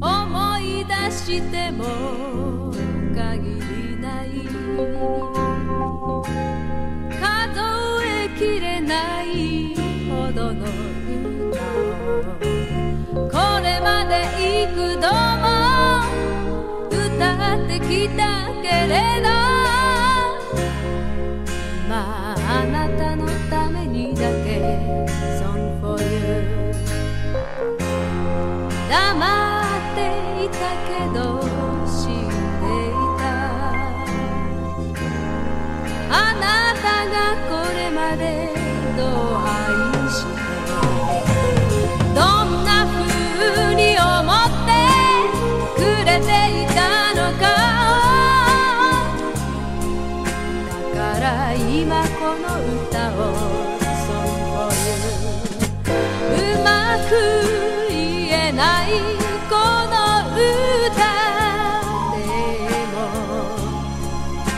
思い出しても限りない。数えきれないほどの歌これまで幾度も歌ってきたけれど。まああなたのためにだけ Song for you 黙っていたけど死んでいた。あなたがこれまでどう愛この歌を損保へうまく言えないこの歌。でも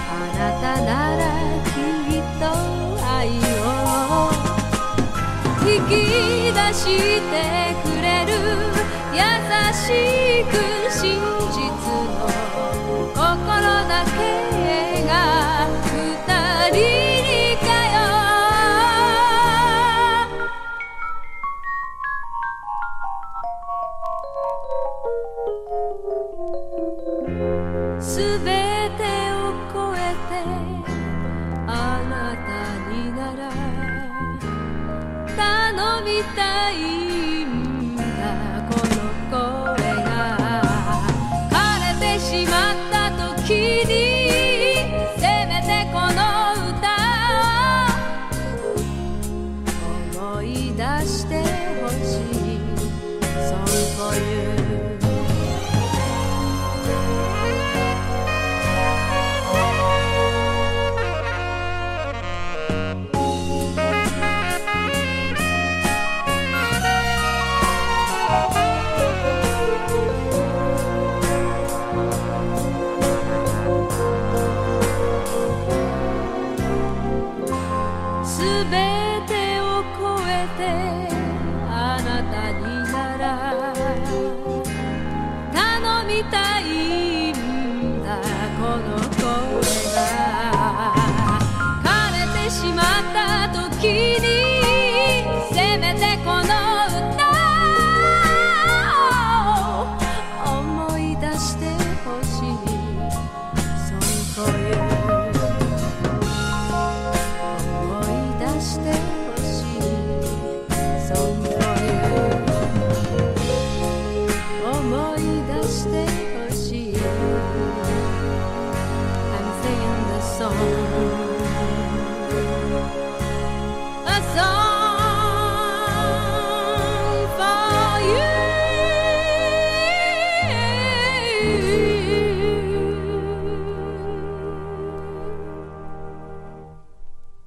あなたならきっと愛を引き出してくれる。優しく真実の頼みたいんだこの声が枯れてしまった時にせめてこの歌を思い出してほしい。そういうすべてを超えてあなたになら頼みたいんだこの声が。枯れてしまった時に